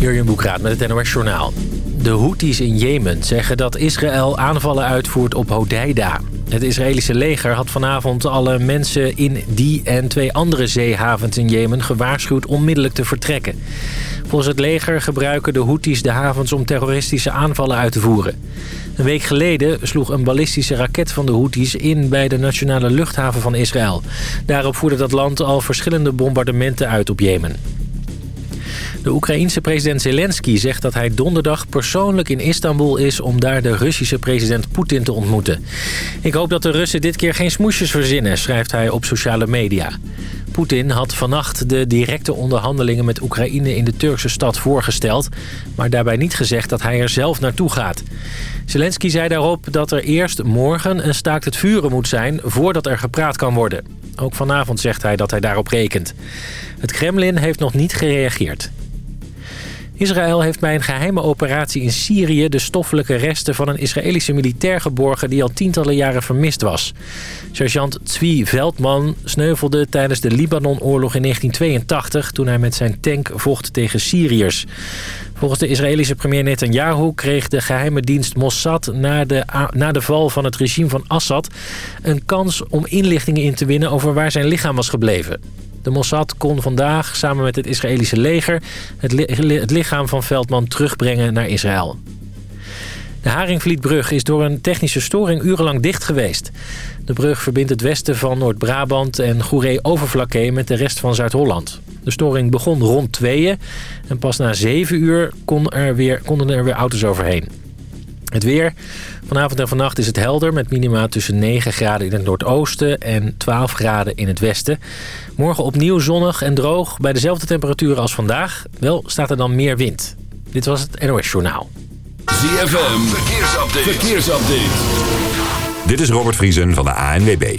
Jurjen Boekraat met het NOS Journaal. De Houthis in Jemen zeggen dat Israël aanvallen uitvoert op Hodeida. Het Israëlische leger had vanavond alle mensen in die en twee andere zeehavens in Jemen gewaarschuwd onmiddellijk te vertrekken. Volgens het leger gebruiken de Houthis de havens om terroristische aanvallen uit te voeren. Een week geleden sloeg een ballistische raket van de Houthis in bij de nationale luchthaven van Israël. Daarop voerde dat land al verschillende bombardementen uit op Jemen. De Oekraïense president Zelensky zegt dat hij donderdag persoonlijk in Istanbul is... om daar de Russische president Poetin te ontmoeten. Ik hoop dat de Russen dit keer geen smoesjes verzinnen, schrijft hij op sociale media. Poetin had vannacht de directe onderhandelingen met Oekraïne in de Turkse stad voorgesteld... maar daarbij niet gezegd dat hij er zelf naartoe gaat. Zelensky zei daarop dat er eerst morgen een staakt het vuren moet zijn... voordat er gepraat kan worden. Ook vanavond zegt hij dat hij daarop rekent. Het Kremlin heeft nog niet gereageerd. Israël heeft bij een geheime operatie in Syrië... de stoffelijke resten van een Israëlische militair geborgen... die al tientallen jaren vermist was. Sergeant Tzvi Veldman sneuvelde tijdens de Libanon-oorlog in 1982... toen hij met zijn tank vocht tegen Syriërs. Volgens de Israëlische premier Netanyahu kreeg de geheime dienst Mossad... Na de, na de val van het regime van Assad... een kans om inlichtingen in te winnen over waar zijn lichaam was gebleven. De Mossad kon vandaag samen met het Israëlische leger... het, lichaam van Veldman terugbrengen naar Israël. De Haringvlietbrug is door een technische storing urenlang dicht geweest. De brug verbindt het westen van Noord-Brabant en Goeree-Overflakkee met de rest van Zuid-Holland. De storing begon rond tweeën en pas na zeven uur kon er weer, konden er weer auto's overheen. Het weer. Vanavond en vannacht is het helder met minima tussen 9 graden in het noordoosten en 12 graden in het westen. Morgen opnieuw zonnig en droog bij dezelfde temperaturen als vandaag. Wel staat er dan meer wind. Dit was het NOS Journaal. ZFM, verkeersupdate. verkeersupdate. Dit is Robert Vriesen van de ANWB.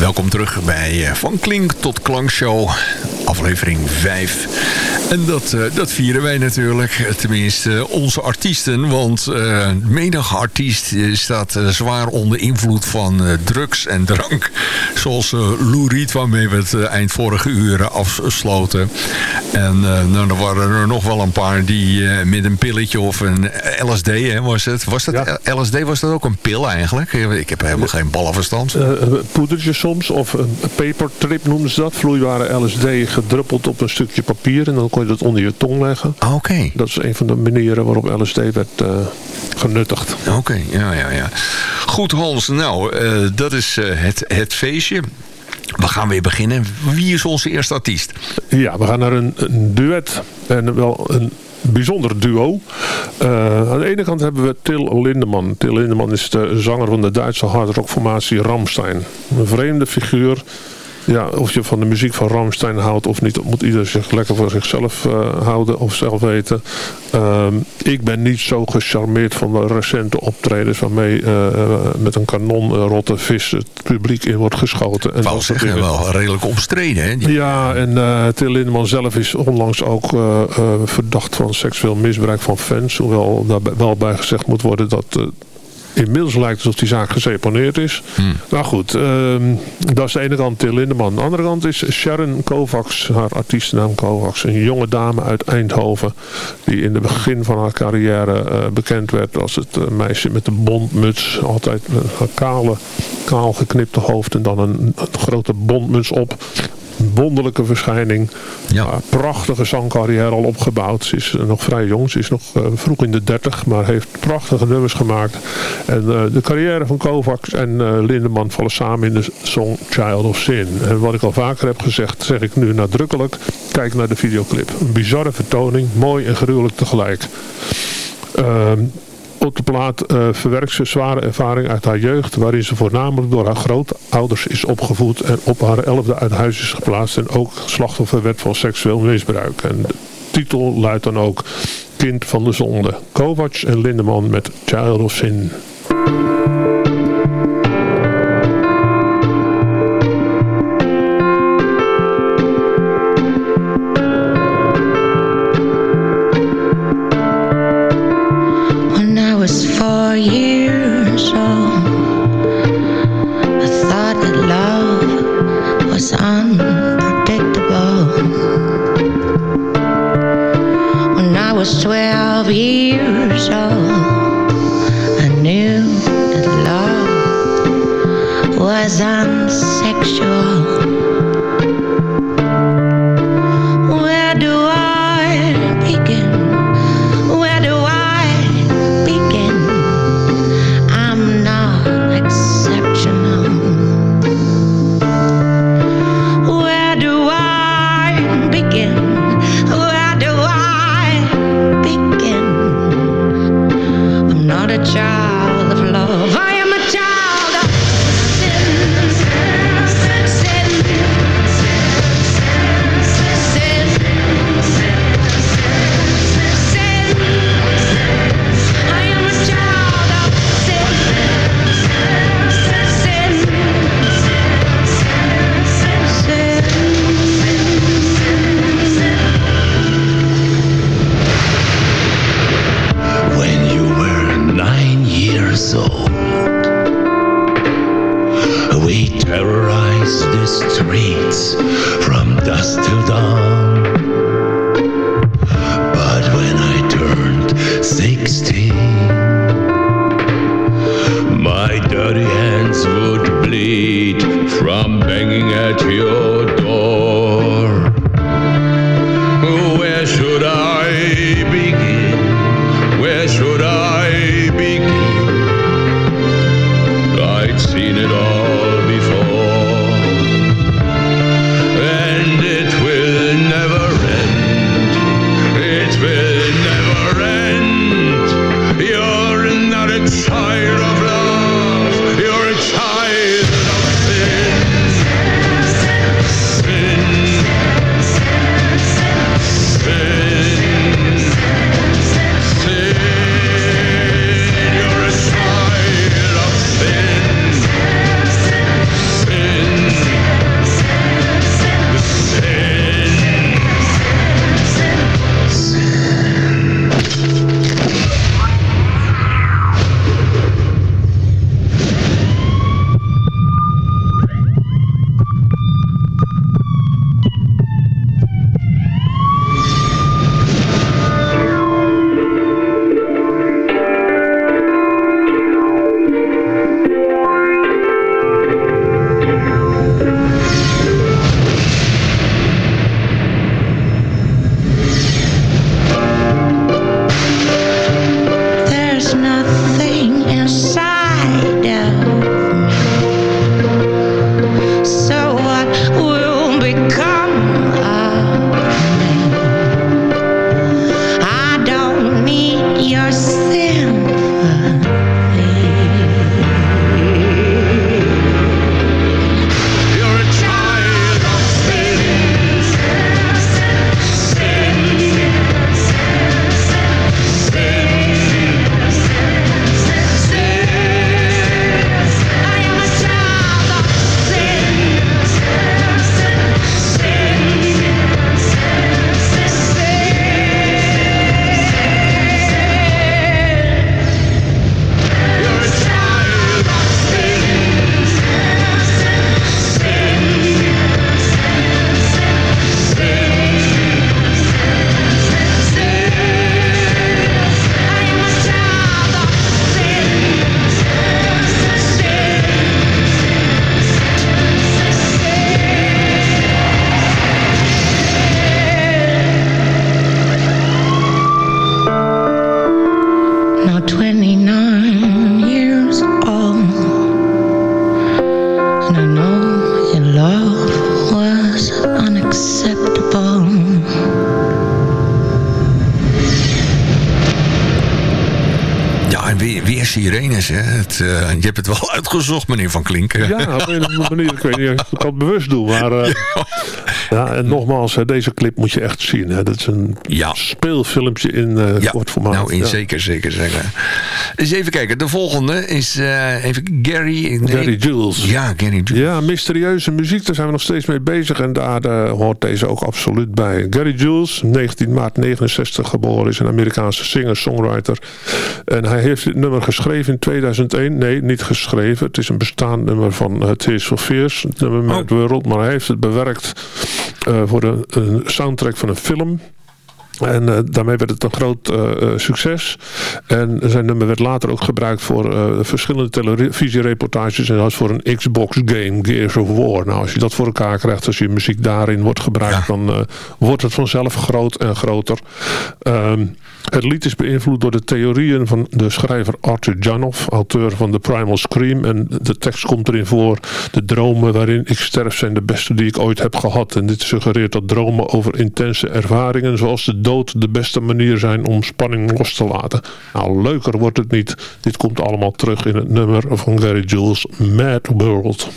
Welkom terug bij eh, Van Klink tot Klankshow, aflevering 5. En dat, uh, dat vieren wij natuurlijk, tenminste onze artiesten. Want uh, menige artiest staat uh, zwaar onder invloed van drugs en drank. Zoals Lou Reed, waarmee we het eind vorige uur afsloten. En nou, er waren er nog wel een paar die met een pilletje of een LSD, hè, was het? Was dat ja. LSD, was dat ook een pil eigenlijk? Ik heb helemaal geen ballenverstand. poedertjes soms, of een papertrip noemen ze dat. Vloeibare LSD gedruppeld op een stukje papier en dan kon je dat onder je tong leggen. Ah, Oké. Dat is een van de manieren waarop LSD werd uh, genuttigd. Oké, okay. ja, ja, ja. Goed Hans, nou, uh, dat is uh, het, het feestje. We gaan weer beginnen. Wie is onze eerste artiest? Ja, we gaan naar een, een duet. En wel een bijzonder duo. Uh, aan de ene kant hebben we Till Lindemann. Till Lindemann is de zanger van de Duitse hardrockformatie Ramstein. Een vreemde figuur ja, of je van de muziek van Ramstein houdt of niet, moet ieder zich lekker voor zichzelf uh, houden of zelf weten. Uh, ik ben niet zo gecharmeerd van de recente optredens waarmee uh, met een kanon rotte vis het publiek in wordt geschoten. En dat zeggen, wel redelijk omstreden. Hè? Ja, en uh, Till Lindemann zelf is onlangs ook verdacht van seksueel misbruik van fans. Hoewel daar wel bij gezegd moet worden dat Inmiddels lijkt het alsof die zaak geseponeerd is. Hmm. Nou goed, um, dat is de ene kant Til Lindeman. De andere kant is Sharon Kovacs, haar artiestennaam Kovacs. Een jonge dame uit Eindhoven. Die in het begin van haar carrière uh, bekend werd als het uh, meisje met de bondmuts. Altijd een kale, kaal geknipte hoofd en dan een, een grote bondmuts op wonderlijke verschijning. Ja. prachtige zangcarrière al opgebouwd. Ze is nog vrij jong. Ze is nog uh, vroeg in de dertig. Maar heeft prachtige nummers gemaakt. En uh, de carrière van Kovacs en Lindeman vallen samen in de song Child of Sin. En wat ik al vaker heb gezegd, zeg ik nu nadrukkelijk. Kijk naar de videoclip. Een bizarre vertoning. Mooi en gruwelijk tegelijk. Ehm, op de plaat uh, verwerkt ze zware ervaring uit haar jeugd, waarin ze voornamelijk door haar grootouders is opgevoed en op haar elfde uit huis is geplaatst en ook slachtoffer werd van seksueel misbruik. En titel luidt dan ook Kind van de Zonde. Kovacs en Lindeman met Child of Sin. was unsexual. Je hebt het wel uitgezocht, meneer Van Klinken. Ja, op een of andere manier. Ik weet niet of ik dat bewust doe, maar... Uh... Ja, en nogmaals, deze clip moet je echt zien. Hè. Dat is een Ja. speelfilmpje in eh Ja, kort formaat. nou, in, Ja. zeker, zeker, zeker. Eens even kijken. De volgende is eh, even Gary. nee. Gary Jules. Ja, Gary Jules. Ja, mysterieuze muziek, daar zijn we nog steeds mee bezig. En daar eh, hoort deze ook absoluut bij. Gary Jules, 19 maart 69 geboren, is een Amerikaanse singer-songwriter. En hij heeft dit nummer geschreven in 2001. Nee, niet geschreven. Het is een bestaand nummer van uh, Tears for Fears. Het nummer Mad World. Maar hij heeft het bewerkt eh, voor een soundtrack van een film. En eh, daarmee werd het een groot eh, eh, succes. En zijn nummer werd later ook gebruikt voor verschillende televisiereportages. En als voor een Xbox game, Gears of War. Nou, als je dat voor elkaar krijgt, als je muziek daarin wordt gebruikt... Ja. dan wordt het vanzelf groot en groter. Ehm, het lied is beïnvloed door de theorieën van de schrijver Arthur Janoff, auteur van The Primal Scream. En de tekst komt erin voor. De dromen waarin ik sterf zijn de beste die ik ooit heb gehad. En dit suggereert dat dromen over intense ervaringen zoals de de beste manier zijn om spanning los te laten. Nou, leuker wordt het niet. Dit komt allemaal terug in het nummer van Gary Jules, Mad World.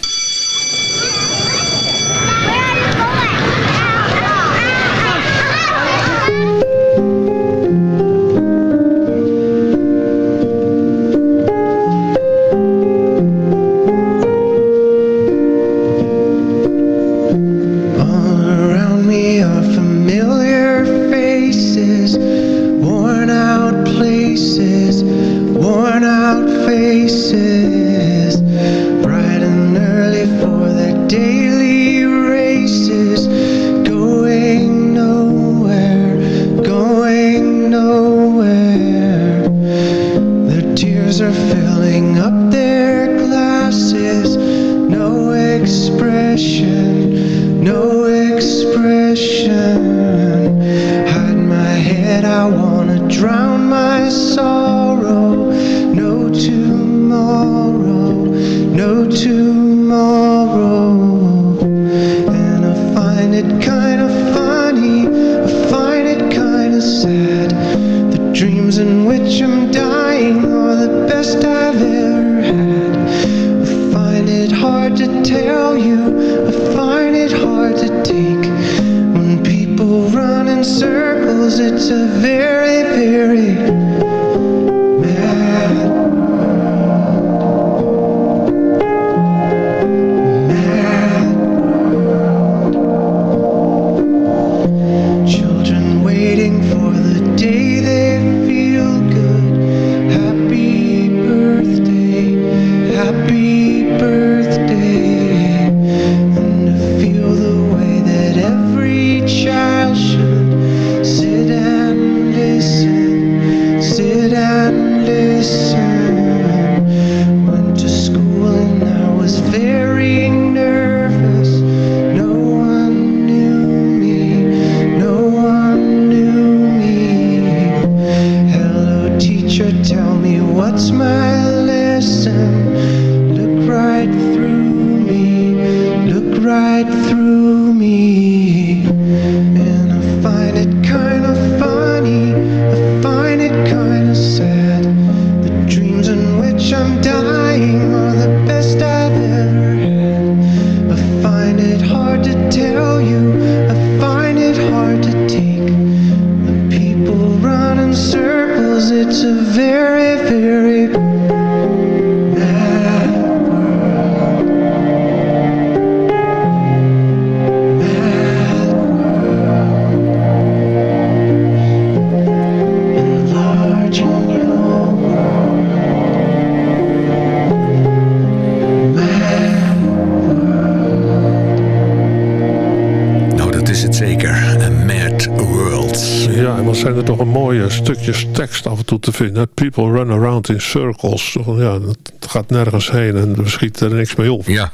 Vinden. People run around in circles. Ja, het gaat nergens heen en we schieten er niks mee op. Ja,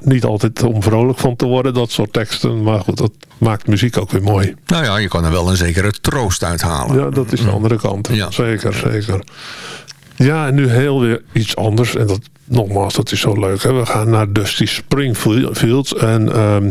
Niet altijd om vrolijk van te worden, dat soort teksten. Maar goed, dat maakt muziek ook weer mooi. nou ja, je kan er wel een zekere troost uithalen. Ja, dat is de andere kant. Ja. Zeker, zeker. Ja, en nu heel weer iets anders. En dat, nogmaals, dat is zo leuk. Hè? We gaan naar Dusty Springfield. En ehm,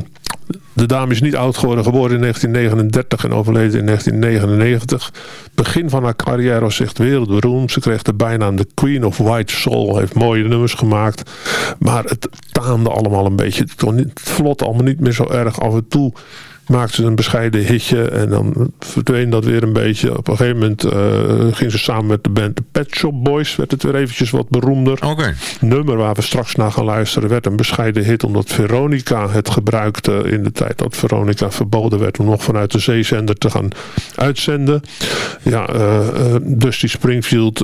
De dame is niet oud geworden, geboren in 1939 en overleden in 1999. Begin van haar carrière was echt wereldberoemd. Ze kreeg de bijnaam de Queen of White Soul. Heeft mooie nummers gemaakt. Maar het taande allemaal een beetje. Het vlot allemaal niet meer zo erg. Af en toe maakte ze een bescheiden hitje en dan verdween dat weer een beetje. Op een gegeven moment uh, ging ze samen met de band The Pet Shop Boys. Werd het weer eventjes wat beroemder. Oké. Nummer waar we straks naar gaan luisteren werd een bescheiden hit omdat Veronica het gebruikte in de tijd dat Veronica verboden werd om nog vanuit de zeezender te gaan uitzenden. Ja, uh, uh, Dusty Springfield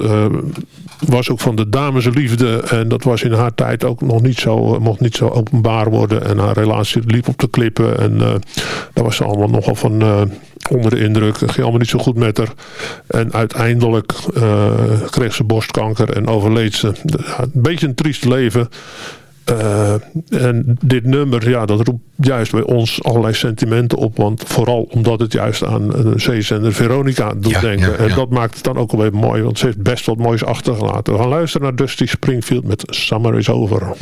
was ook van de damesliefde. En dat was in haar tijd ook nog niet zo, mocht niet zo openbaar worden. En haar relatie liep op de klippen. En daar was ze allemaal nogal van uh, onder de indruk. Het ging allemaal niet zo goed met haar. En uiteindelijk uh, kreeg ze borstkanker en overleed ze. Een beetje een triest leven. Uh, en dit nummer, ja, dat roept juist bij ons allerlei sentimenten op. Want vooral omdat het juist aan een zeezender Veronica doet ja, denken. Ja, ja. En dat maakt het dan ook alweer mooi. Want ze heeft best wat moois achtergelaten. We gaan luisteren naar Dusty Springfield met Summer is Over.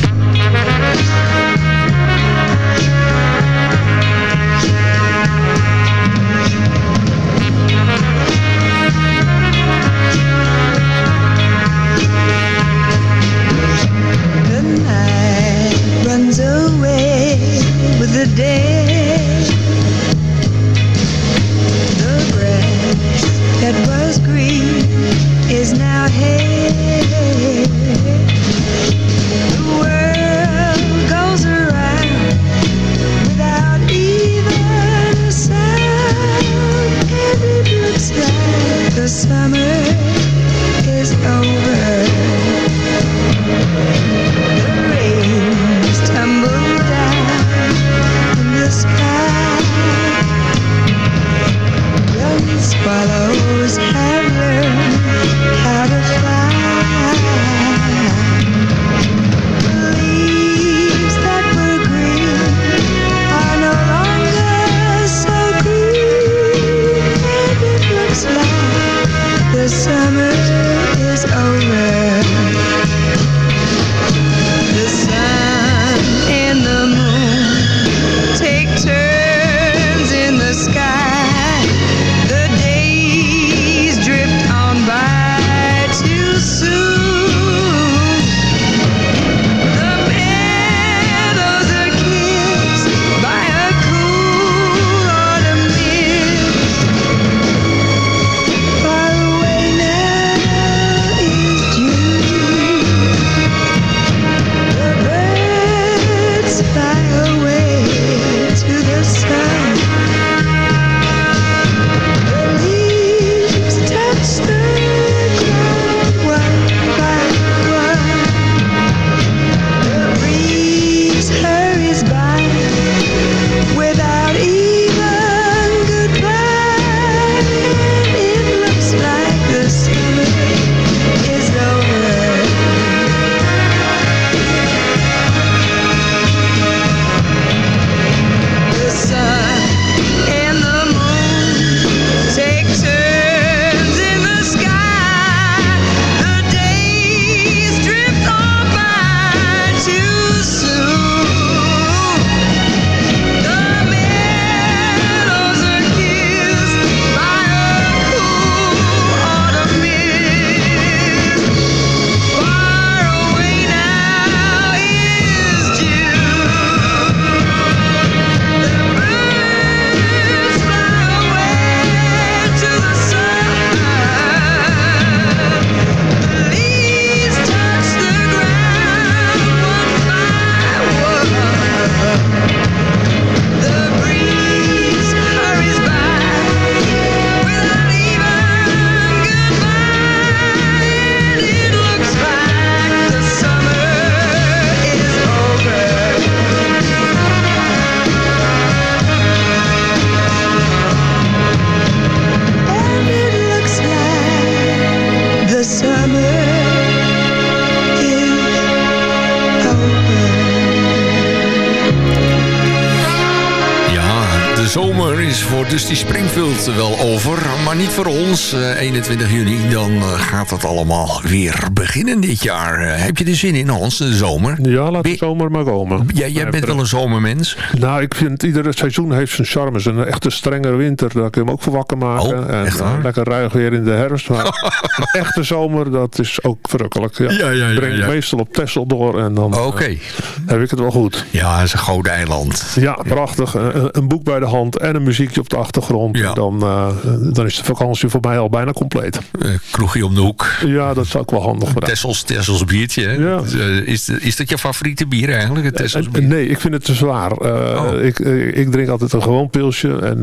Springfield wel over. Maar niet voor ons. Eh, 21 juni, dan eh, gaat het allemaal weer beginnen dit jaar. Eh, heb je er zin in, Hans, de zomer? Ja, laat de zomer maar komen. Ja, jij bent wel een zomermens. Nou, ik vind iedere seizoen heeft zijn charmes. Een echte strengere winter, daar kun je hem ook voor wakker maken. Oh, en echt eh, waar? lekker ruig weer in de herfst. Maar een echte zomer, dat is ook verrukkelijk. Ja. Ja, ja, ja, Breng ja. meestal op Texel door en dan Oké. eh, heb ik het wel goed. Ja, het is een gouden eiland. Ja, prachtig. Een, een boek bij de hand en een muziekje op de achtergrond. Dan, eh, dan is de vakantie voor mij al bijna compleet. Eh, kroegje om de hoek. Ja, dat zou ik wel handig. Tessels, Tessels biertje. Ja. Eh, is, is dat je favoriete bier eigenlijk? Het Tessels Eh, bier? Nee, ik vind het te zwaar. Oh. ik, ik drink altijd een gewoon pilsje. En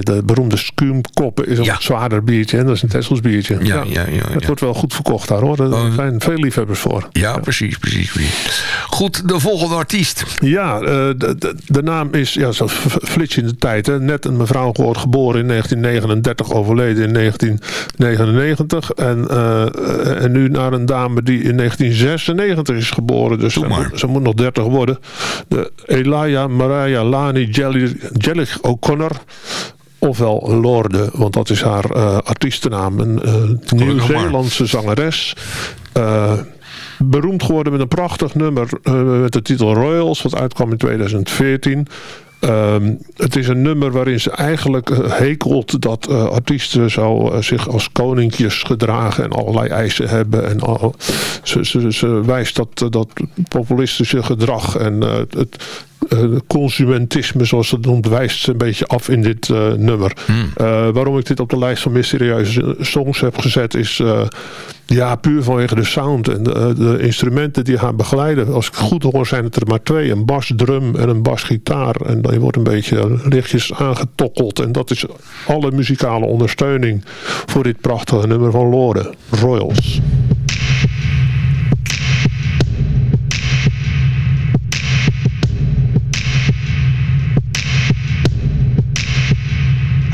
de beroemde Skumkoppen is een Ja. zwaarder biertje. En dat is een Tessels biertje. Ja, ja, ja, Het wordt wel goed verkocht daar hoor. Er Oh. zijn veel liefhebbers voor. Ja, precies, precies, precies. Goed, de volgende artiest. Ja, de, de, de naam is ja, flits in de tijd. Hè. Net een mevrouw gehoord, geboren in 1939, overleden in 1999. En, eh, en nu naar een dame die in 1996 is geboren. Dus ze moet, ze moet nog 30 worden. De Elia Mariah Lani Jelly- Jellich O'Connor. Ofwel Lorde, want dat is haar eh, artiestennaam. Een eh. Nieuw-Zeelandse zangeres. Eh, beroemd geworden met een prachtig nummer eh, met de titel Royals, wat uitkwam in 2014. Ehm, het is een nummer waarin ze eigenlijk eh, hekelt dat eh, artiesten zo, eh, zich als koninkjes gedragen en allerlei eisen hebben. En ze, ze, wijst dat, dat populistische gedrag en het consumentisme, zoals het noemt, wijst een beetje af in dit eh, nummer. Eh, waarom ik dit op de lijst van mysterieuze songs heb gezet, is eh, ja, puur vanwege de sound en de, de instrumenten die haar begeleiden. Als ik het goed hoor, zijn het er maar twee: een basdrum en een basgitaar. En dan wordt een beetje lichtjes aangetokkeld. En dat is alle muzikale ondersteuning voor dit prachtige nummer van Lorde, Royals.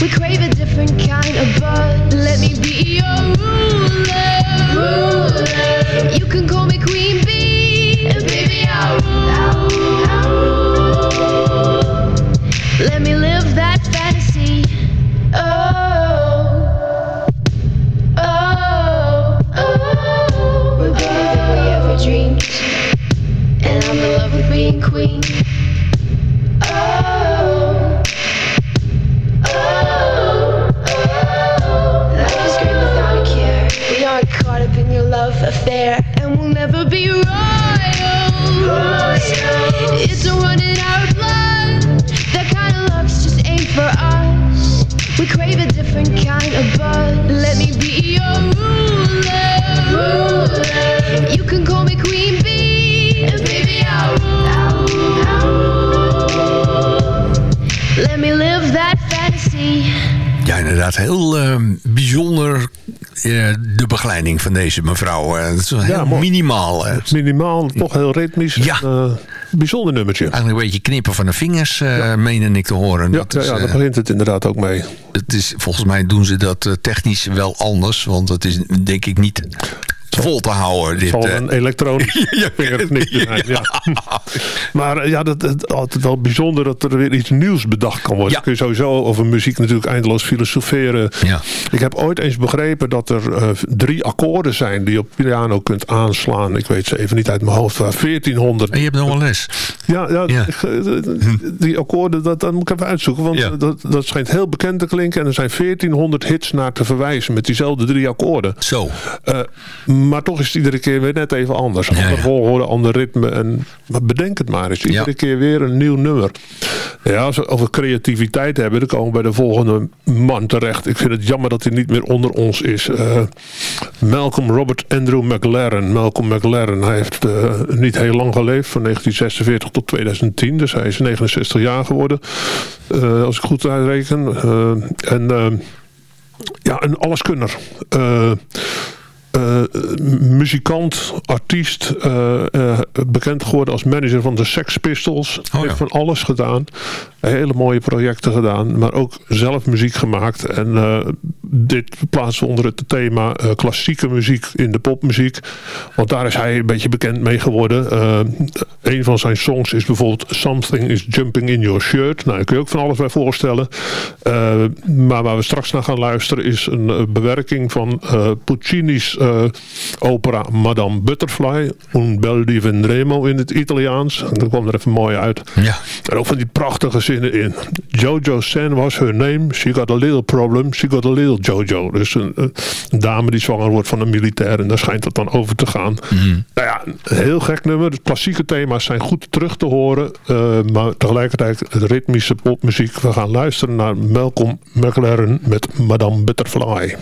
We crave a different kind of buzz. Let me be your ruler. You can call me Queen Bee, and baby I'll rule. Let me live there and we'll never be royal. It's a one in our blood. That kind of luck's just ain't for us. We crave a different kind of buzz. Let me be your ruler. ruler. You can call me Queen Bee, and baby I'll rule. Let me live that fantasy. Ja, inderdaad. Heel uh, bijzonder de begeleiding van deze mevrouw. Eh, het is heel minimaal. hè. Minimaal, toch heel ritmisch. Ja. En, eh, bijzonder nummertje. Eigenlijk een beetje knippen van de vingers, eh menen ik te horen. Ja, Dat ja, is, ja, eh, daar begint het inderdaad ook mee. het is, volgens mij doen ze dat eh, technisch wel anders. Want het is denk ik niet vol te houden. Het Dit, zal eh. een elektronisch zijn. Ja. Maar eh, ja, dat is altijd wel bijzonder dat er weer iets nieuws bedacht kan worden. Ja. Kun je sowieso over muziek natuurlijk eindeloos filosoferen. Ja. Ik heb ooit eens begrepen dat er eh, drie akkoorden zijn die je op piano kunt aanslaan. Ik weet ze even niet uit mijn hoofd. waar 1400. En je hebt nog wel les. Ja, ja, Ja. die akkoorden, dat, dat moet ik even uitzoeken. Want Ja. dat, dat schijnt heel bekend te klinken. En er zijn 1400 hits naar te verwijzen met diezelfde drie akkoorden. Zo. Eh, maar toch is het iedere keer weer net even anders. Ja, Ander ja. volgorde, ander ritme. En, maar bedenk het maar eens. Iedere Ja. keer weer een nieuw nummer. Ja, als we over creativiteit hebben, dan komen we bij de volgende man terecht. Ik vind het jammer dat hij niet meer onder ons is. Eh, Malcolm Robert Andrew McLaren. Malcolm McLaren, hij heeft eh, niet heel lang geleefd. Van 1946 tot 2010. Dus hij is 69 jaar geworden. eh, als ik goed uitreken. En... ja, een alleskunner. Eh muzikant, artiest, eh, eh, bekend geworden als manager van de Sex Pistols. ja. Heeft van alles gedaan. Hele mooie projecten gedaan, maar ook zelf muziek gemaakt. En eh, dit plaatsen we onder het thema eh, klassieke muziek in de popmuziek. Want daar is hij een beetje bekend mee geworden. Eh, een van zijn songs is bijvoorbeeld Something is Jumping in Your Shirt. Nou, daar kun je ook van alles bij voorstellen. Maar waar we straks naar gaan luisteren is een bewerking van Puccini's opera Madame Butterfly. Un bel di Vendremo in het Italiaans. En dat kwam er even mooi uit. Ja. En ook van die prachtige zinnen in. Jojo Sen was her name. She got a little problem. She got a little Jojo. Dus een, een dame die zwanger wordt van een militair. En daar schijnt het dan over te gaan. Nou ja, een heel gek nummer. De klassieke thema's zijn goed terug te horen. eh, maar tegelijkertijd ritmische popmuziek. We gaan luisteren naar Malcolm McLaren met Madame Butterfly.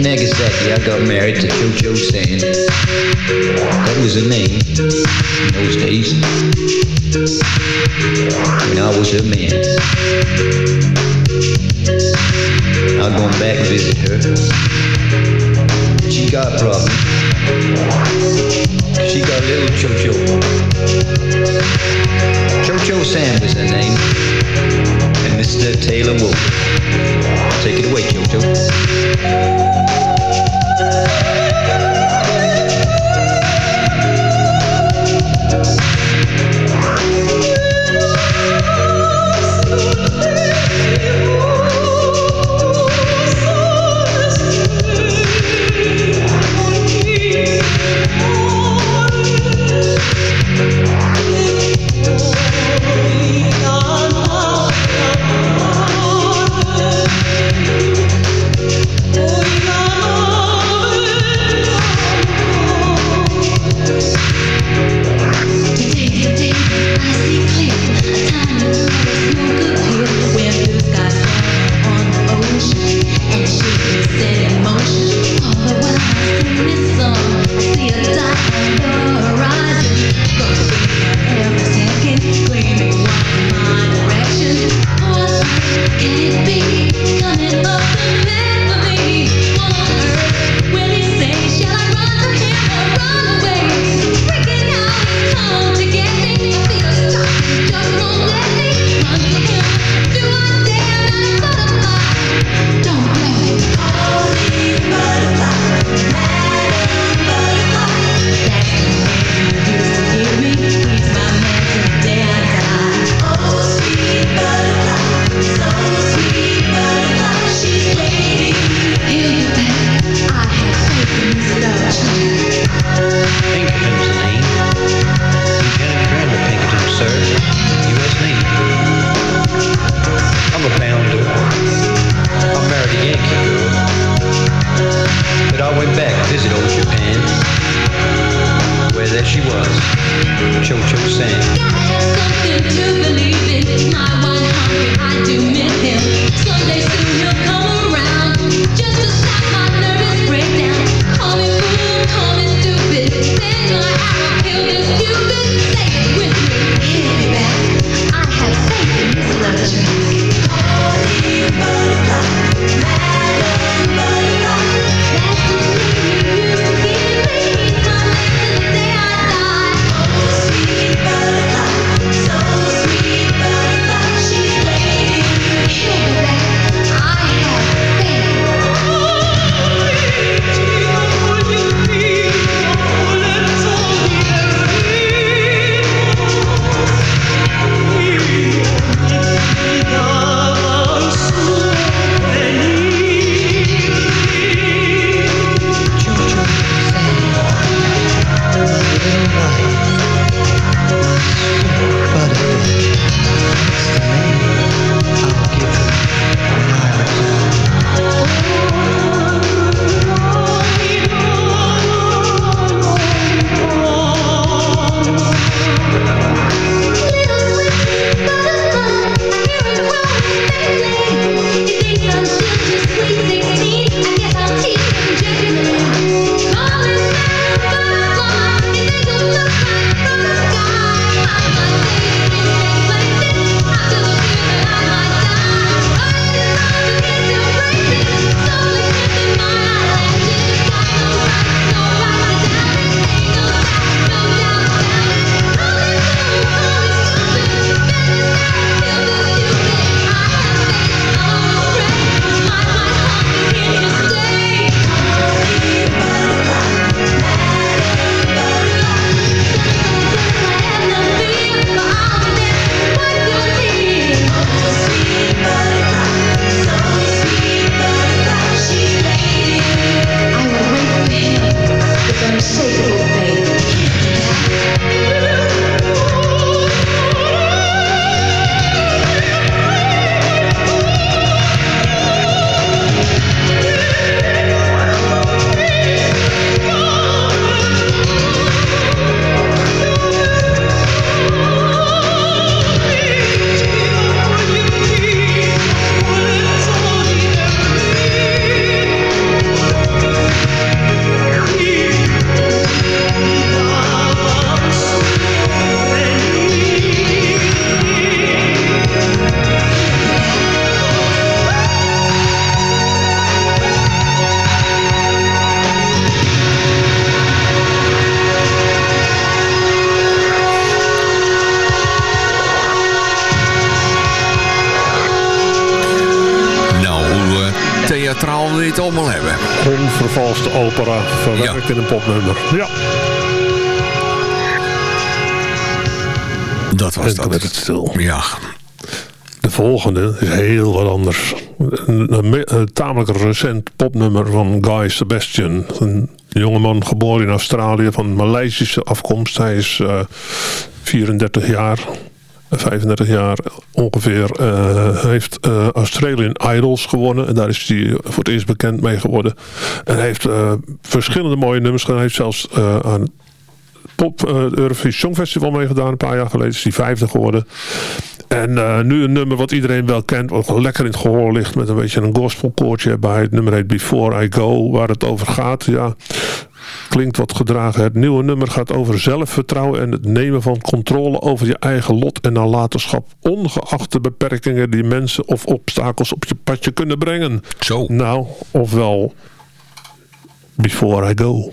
In Nagasaki, I got married to Jojo San. That was her name in those days. And I was her man. I'm going back and visit her. She got problems. She got a little Jojo. Jojo Sam was her name. And Mr. Taylor Wolf. Take it away, Jojo. In een popnummer. Ja. Dat was En dat. werd het stil. Ja. De volgende is heel wat anders. Een, een me- een tamelijk recent popnummer van Guy Sebastian. Een jongeman geboren in Australië van Maleisische afkomst. Hij is eh, 34 jaar. 35 jaar ongeveer. Hij heeft eh, Australian Idols gewonnen. En daar is hij voor het eerst bekend mee geworden. En heeft eh, verschillende mooie nummers gedaan. Hij heeft zelfs aan Pop het Eurovisie Songfestival meegedaan. Een paar jaar geleden is hij vijfde geworden. En eh, nu een nummer wat iedereen wel kent. Wat lekker in het gehoor ligt. Met een beetje een gospelkoortje bij. Het nummer heet Before I Go. Waar het over gaat. Ja, klinkt wat gedragen. Het nieuwe nummer gaat over zelfvertrouwen. En het nemen van controle over je eigen lot en nalatenschap. Ongeacht de beperkingen die mensen of obstakels op je padje kunnen brengen. Zo. Nou, ofwel Before I Go.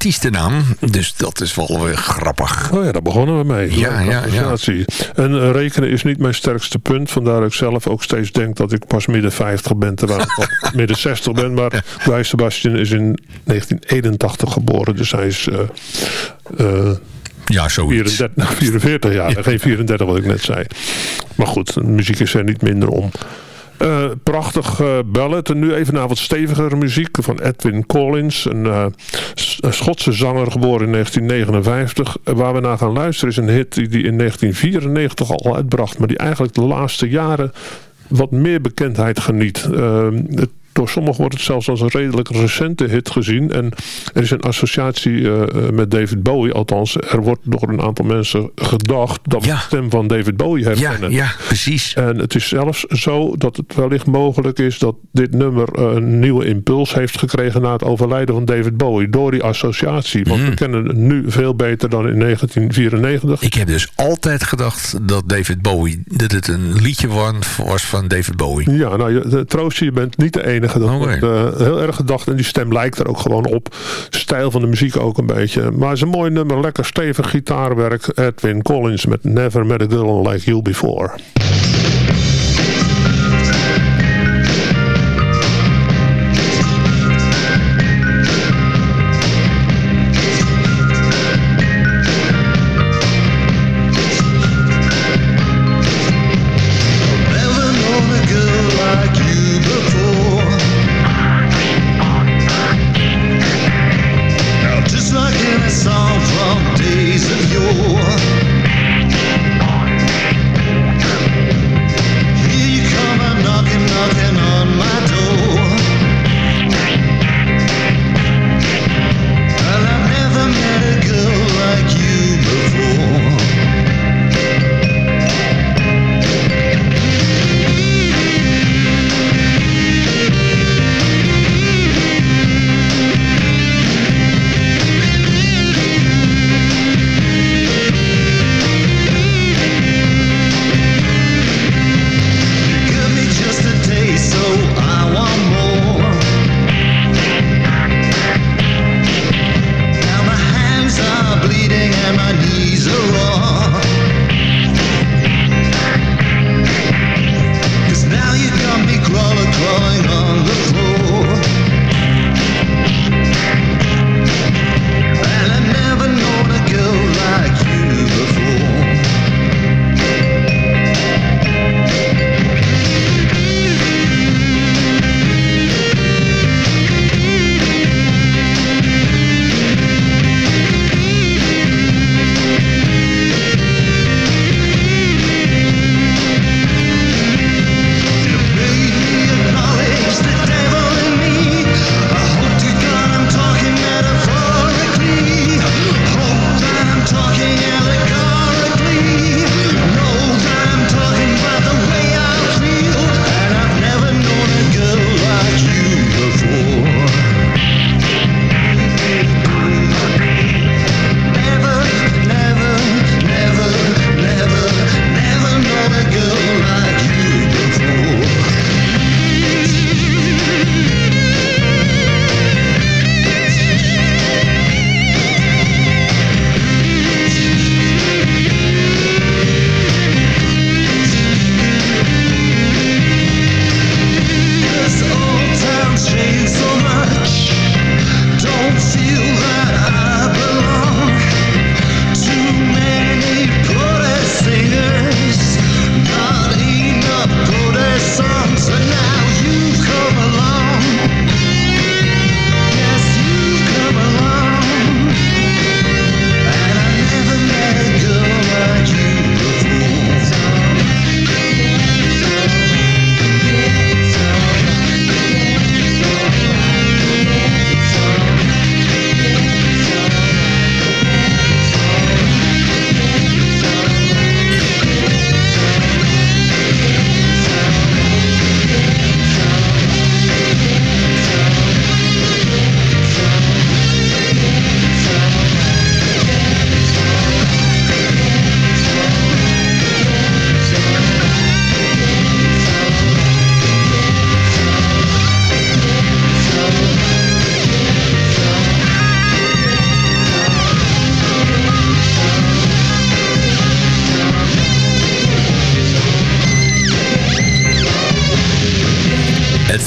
Artiestennaam. Dus dat is wel weer grappig. Oh ja, daar begonnen we mee. Ja, ja, ja. En eh, rekenen is niet mijn sterkste punt. Vandaar dat ik zelf ook steeds denk dat ik pas midden 50 ben. Terwijl ik al midden 60 ben. Maar Guy Sebastian is in 1981 geboren. Dus hij is... eh, eh, Ja, zoiets. 34, 44 jaar, geen 34 wat ik net zei. Maar goed, muziek is er niet minder om. Eh, prachtig eh ballad. En nu even naar wat stevigere muziek van Edwin Collins. Een, eh, Schotse zanger geboren in 1959. Eh, waar we naar gaan luisteren is een hit die hij in 1994 al uitbracht. Maar die eigenlijk de laatste jaren wat meer bekendheid geniet. Door sommigen wordt het zelfs als een redelijk recente hit gezien. En er is een associatie eh, eh, met David Bowie. Althans, er wordt door een aantal mensen gedacht dat we Ja. de stem van David Bowie Ja, herkennen. ja, precies. En het is zelfs zo dat het wellicht mogelijk is dat dit nummer eh, een nieuwe impuls heeft gekregen na het overlijden van David Bowie. Door die associatie. Want we kennen het nu veel beter dan in 1994. Ik heb dus altijd gedacht dat David Bowie... dat het een liedje was- van David Bowie. Ja, nou, troost je, je bent niet de enige. Dat Oh, wordt eh, heel erg gedacht. En die stem lijkt er ook gewoon op. Stijl van de muziek ook een beetje. Maar het is een mooi nummer. Lekker stevig gitaarwerk. Edwin Collins met Never Met A Girl Like You Before.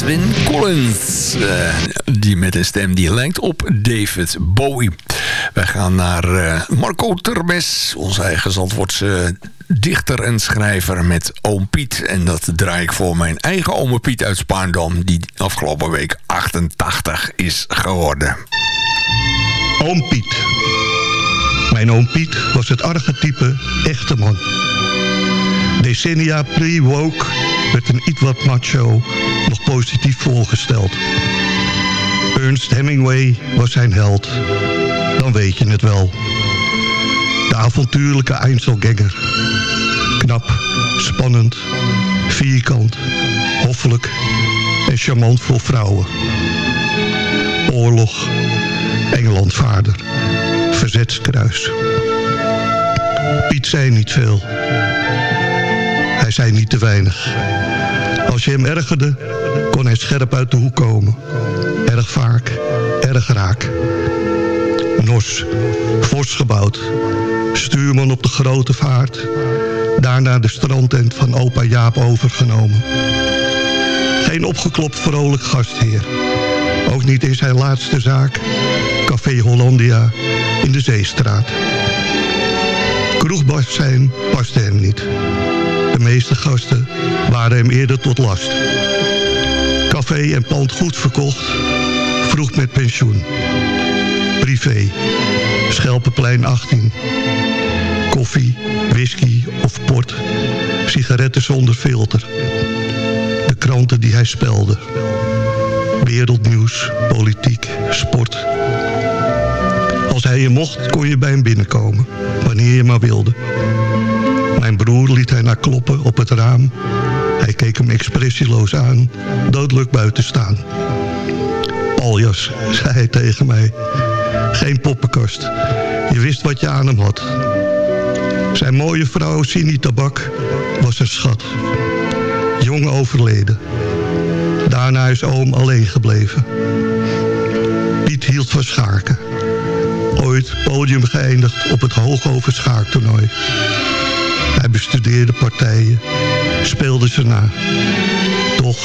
Edwin Collins. eh, die met een stem die lijkt op David Bowie. Wij gaan naar eh, Marco Termes, onze eigen Zandvoortse dichter en schrijver met Oom Piet. En dat draai ik voor mijn eigen ome Piet uit Spaandam... die afgelopen week 88 is geworden. Oom Piet. Mijn oom Piet was het archetype echte man. Decennia pre-woke werd een iets wat macho nog positief voorgesteld. Ernst Hemingway was zijn held. Dan weet je het wel. De avontuurlijke Einzelganger. Knap, spannend, vierkant, hoffelijk en charmant voor vrouwen. Oorlog, Engelandvaarder, verzetskruis. Piet zei niet veel. Hij zei niet te weinig. Als je hem ergerde, kon hij scherp uit de hoek komen. Erg vaak, erg raak. Nos, fors gebouwd. Stuurman op de grote vaart. Daarna de strandtent van opa Jaap overgenomen. Geen opgeklopt vrolijk gastheer. Ook niet in zijn laatste zaak, Café Hollandia in de Zeestraat. Kroegbast zijn paste hem niet. Meeste gasten waren hem eerder tot last. Café en pand goed verkocht, vroeg met pensioen. Privé, Schelpenplein 18. Koffie, whisky of port, sigaretten zonder filter. De kranten die hij spelde. Wereldnieuws, politiek, sport. Als hij je mocht, kon je bij hem binnenkomen. Wanneer je maar wilde. Mijn broer liet hij naar kloppen op het raam. Hij keek hem expressieloos aan, doodelijk buiten staan. Paljas, zei hij tegen mij. Geen poppenkast. Je wist wat je aan hem had. Zijn mooie vrouw, Sini Tabak, was een schat. Jong overleden. Daarna is oom alleen gebleven. Piet hield van schaken. Ooit podium geëindigd op het Hoogover schaaktoernooi. Hij bestudeerde partijen, speelde ze na. Toch,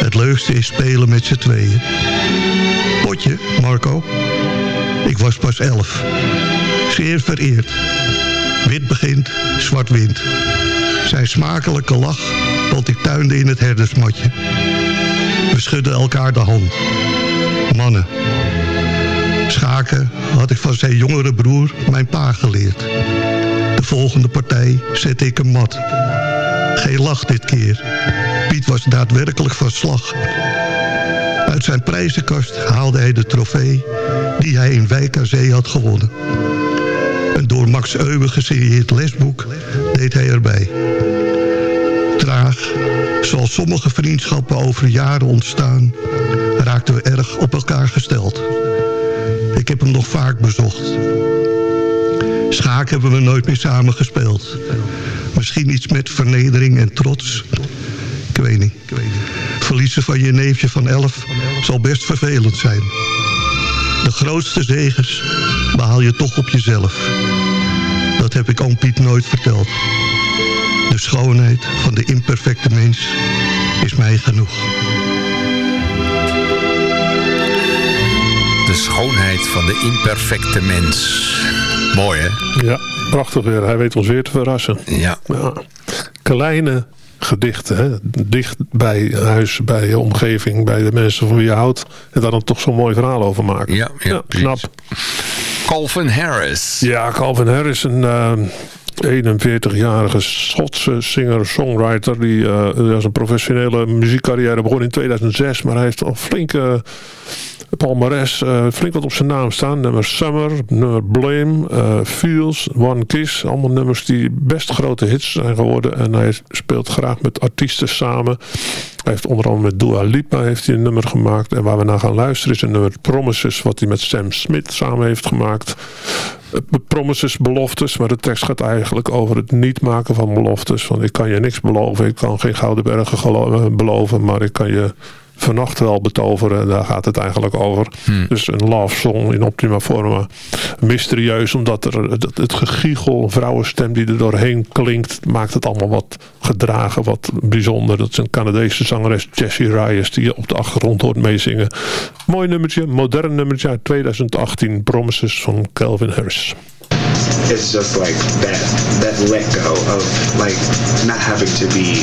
het leukste is spelen met z'n tweeën. Potje, Marco. Ik was pas elf. Zeer vereerd. Wit begint, zwart wint. Zijn smakelijke lach, want ik tuinde in het herdersmatje. We schudden elkaar de hand. Mannen. Schaken had ik van zijn jongere broer, mijn pa, geleerd. De volgende partij zette ik hem mat. Geen lach dit keer. Piet was daadwerkelijk van slag. Uit zijn prijzenkast haalde hij de trofee die hij in Wijk aan Zee had gewonnen. Een door Max Euwe gesigneerd lesboek deed hij erbij. Traag, zoals sommige vriendschappen over jaren ontstaan, raakten we erg op elkaar gesteld. Ik heb hem nog vaak bezocht. Schaak hebben we nooit meer samen gespeeld. Misschien iets met vernedering en trots. Ik weet niet. Verliezen van je neefje van elf zal best vervelend zijn. De grootste zegens behaal je toch op jezelf. Dat heb ik oom Piet nooit verteld. De schoonheid van de imperfecte mens is mij genoeg. De schoonheid van de imperfecte mens. Mooi, hè? Ja, prachtig weer. Hij weet ons weer te verrassen. Ja. Ja. Kleine gedichten, hè? dicht bij huis, bij je omgeving, bij de mensen van wie je houdt. En daar dan toch zo'n mooi verhaal over maken. Ja, ja, knap. Calvin Harris. Ja, Calvin Harris, een eh, 41-jarige Schotse singer-songwriter. Die uh, zijn professionele muziekcarrière begon in 2006. Maar hij heeft al flinke palmares, eh, flink wat op zijn naam staan. Nummer Summer, nummer Blame, eh, Feels, One Kiss. Allemaal nummers die best grote hits zijn geworden. En hij speelt graag met artiesten samen. Hij heeft onder andere met Dua Lipa heeft hij een nummer gemaakt. En waar we naar gaan luisteren is een nummer Promises... wat hij met Sam Smith samen heeft gemaakt. Eh, Promises, beloftes. Maar de tekst gaat eigenlijk over het niet maken van beloftes. Want ik kan je niks beloven. Ik kan geen gouden bergen beloven. Maar ik kan je vannacht wel betoveren. Daar gaat het eigenlijk over. Dus een love song in optima forma. Mysterieus, omdat er het, het gegiegel, een vrouwenstem die er doorheen klinkt, maakt het allemaal wat gedragen, wat bijzonder. Dat is een Canadese zangeres, Jessie Reyes, die je op de achtergrond hoort meezingen. Mooi nummertje, modern nummertje uit 2018, Promises van Calvin Harris. It's just like that that let go of like not having to be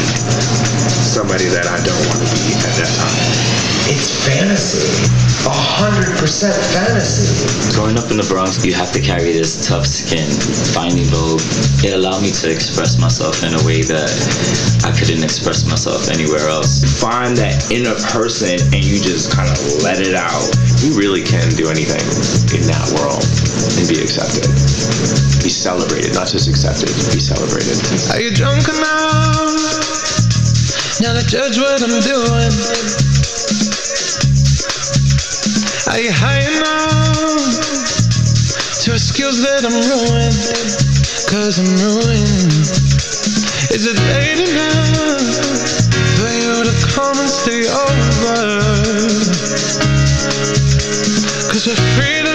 somebody that I don't want to be at that time. It's fantasy. A hundred percent fantasy. Growing up in the Bronx, you have to carry this tough skin. Finding Vogue, it allowed me to express myself in a way that I couldn't express myself anywhere else. Find that inner person and you just kind of let it out. You really can do anything in that world and be accepted. Be celebrated, not just accepted, be celebrated. Are you drunk enough now to judge what I'm doing? Are you high enough to excuse that I'm ruined? Cause I'm ruined. Is it late enough for you to come and stay over? Cause we're free to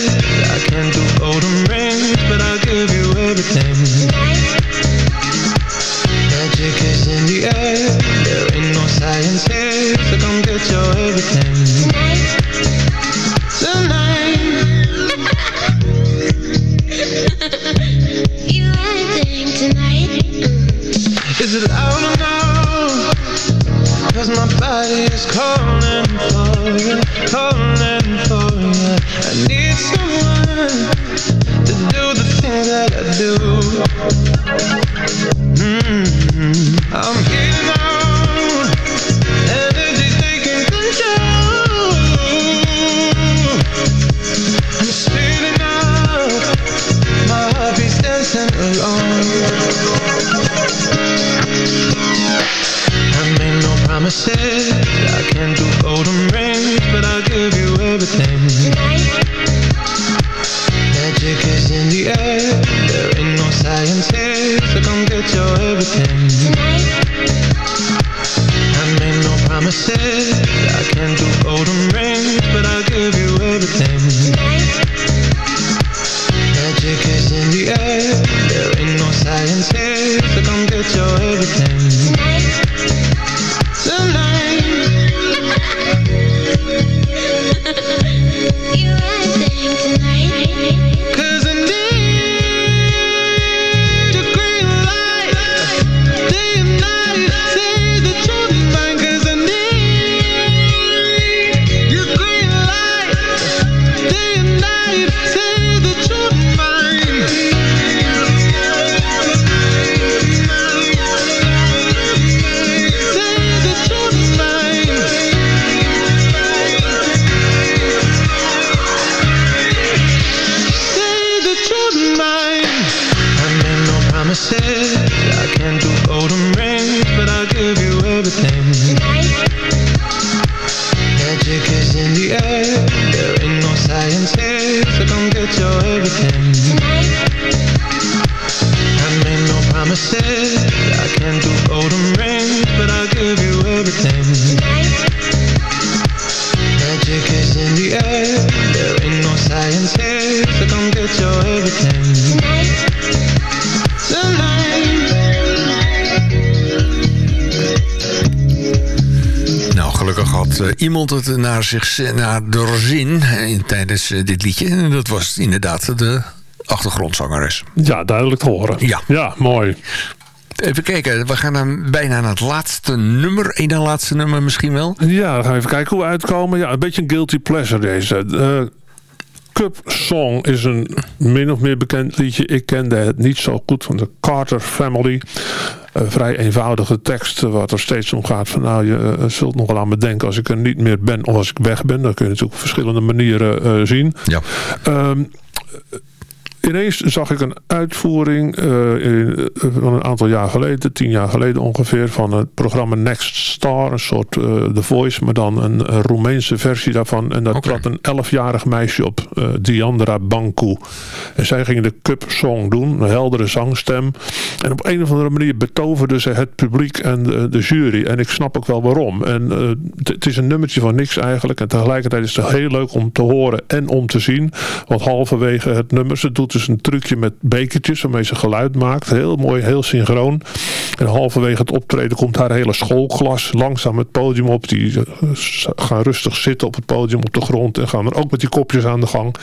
het naar, zich, naar de zin eh, tijdens eh, dit liedje. En dat was inderdaad de achtergrondzangeres. Ja, duidelijk te horen. Ja. Ja, mooi. Even kijken, we gaan dan bijna naar het laatste nummer. Eén na laatste nummer misschien wel. Ja, dan gaan we even kijken hoe we uitkomen. Ja, een beetje een guilty pleasure deze. Eh, Cup Song is een min of meer bekend liedje. Ik kende het niet zo goed van de Carter Family. Een vrij eenvoudige tekst eh, wat er steeds om gaat. Van nou, je eh, zult nog wel aan me denken als ik er niet meer ben of als ik weg ben. Dat kun je natuurlijk op verschillende manieren eh, zien. Ja. Ehm, ineens zag ik een uitvoering eh, eh, van een aantal jaar geleden, tien jaar geleden ongeveer, van het programma Next Star, een soort eh, The Voice, maar dan een, een Roemeense versie daarvan. En daar trad een elfjarig meisje op, eh, Diandra Bancu. En zij ging de Cup Song doen, een heldere zangstem. En op een of andere manier betoverde ze het publiek en de, de jury. En ik snap ook wel waarom. En het- het is een nummertje van niks eigenlijk. En tegelijkertijd is het heel leuk om te horen en om te zien. Want halverwege het nummer, ze doet dus een trucje met bekertjes waarmee ze geluid maakt. Heel mooi, heel synchroon. En halverwege het optreden komt haar hele schoolklas langzaam het podium op. Die eh, gaan rustig zitten op het podium op de grond. En gaan er ook met die kopjes aan de gang.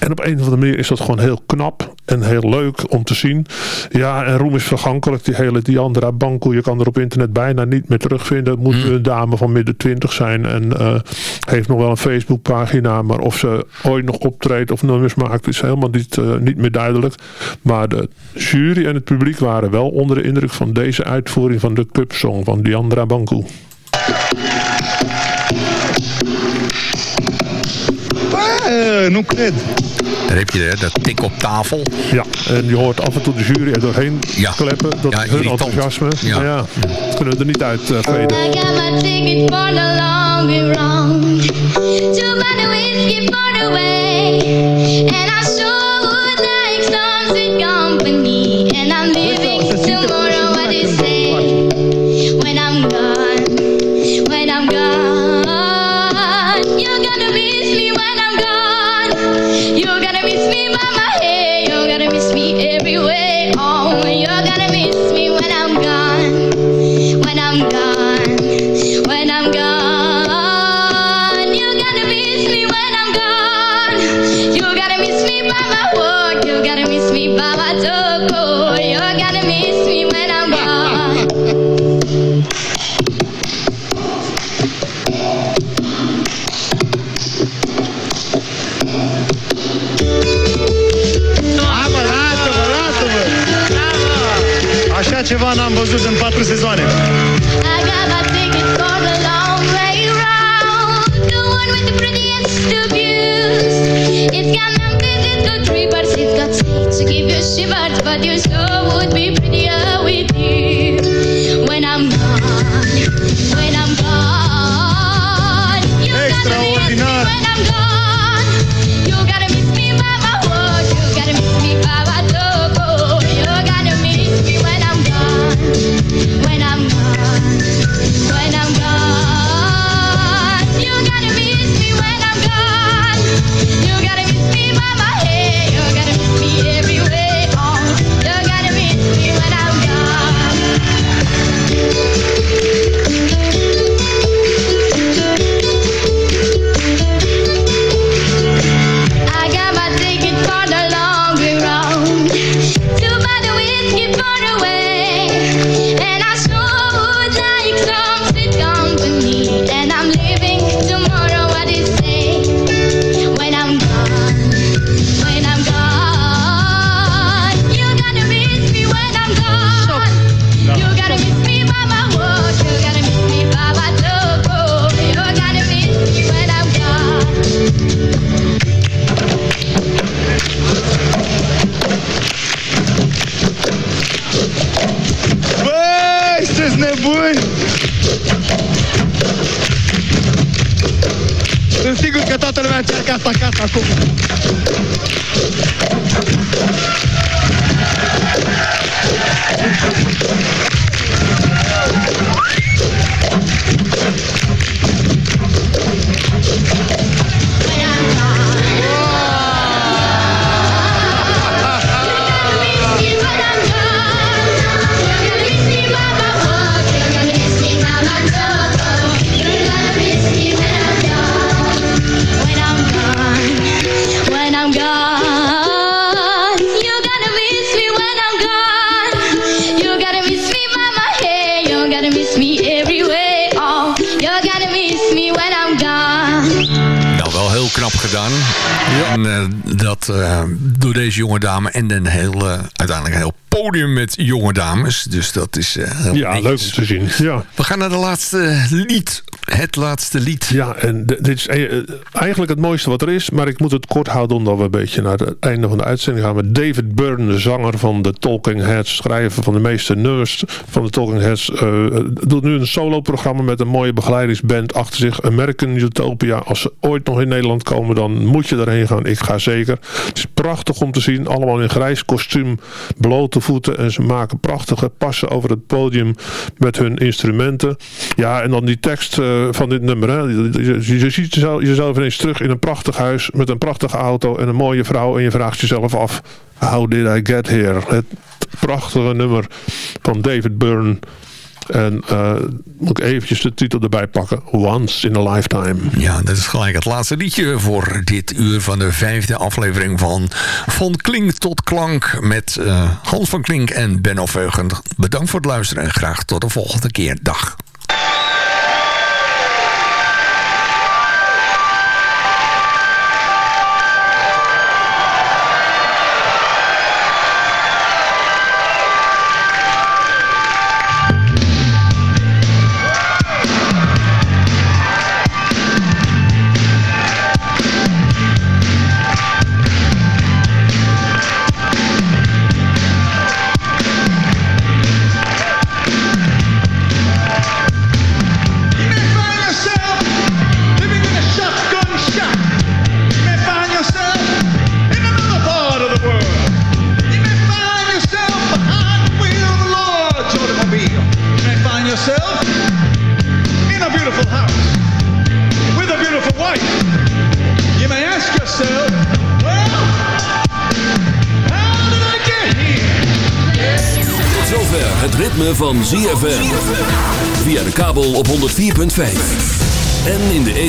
En op een of andere manier is dat gewoon heel knap en heel leuk om te zien. Ja, en roem is vergankelijk. Die hele Diandra Banco, je kan er op internet bijna niet meer terugvinden. Het moet een dame van midden twintig zijn. En eh, heeft nog wel een Facebookpagina. Maar of ze ooit nog optreedt of nummers maakt, is helemaal niet, eh, niet meer duidelijk. Maar de jury en het publiek waren wel onder de indruk van deze uitvoering van de Cup Song van Diandra Banco. Eh, nu cred. Daar heb je hè, dat tik op tafel. Ja, en je hoort af en toe de jury er doorheen kleppen. Dat Ja, hun irritant. enthousiasme. Ja. Ja. ja, dat kunnen we er niet uit I it's got sea to give you shivers, but your soul would be prettier with dame. En een heel, eh, uiteindelijk een heel podium met jonge dames. Dus dat is eh, heel Ja, leuk om te zien. Ja. We gaan naar de laatste lied het laatste lied. Ja, en dit is eh, eigenlijk het mooiste wat er is. Maar ik moet het kort houden omdat we een beetje naar het einde van de uitzending gaan. Met David Byrne, de zanger van de Talking Heads. Schrijver van de meeste nummers van de Talking Heads. eh, doet nu een solo-programma met een mooie begeleidingsband achter zich. American Utopia. Als ze ooit nog in Nederland komen, dan moet je erheen gaan. Ik ga zeker. Het is prachtig om te zien. Allemaal in grijs kostuum, blote voeten. En ze maken prachtige passen over het podium met hun instrumenten. Ja, en dan die tekst eh, van dit nummer. Hè. Je, je- ziet jezelf, ineens terug in een prachtig huis met een prachtige auto en een mooie vrouw. En je vraagt jezelf af, how did I get here? Het prachtige nummer van David Byrne. En eh, moet ik eventjes de titel erbij pakken. Once in a Lifetime. Ja, dat is gelijk het laatste liedje voor dit uur van de vijfde aflevering van Van Klink tot Klank met eh, Hans van Klink en Benno Veugen. Bedankt voor het luisteren en graag tot de volgende keer. Dag.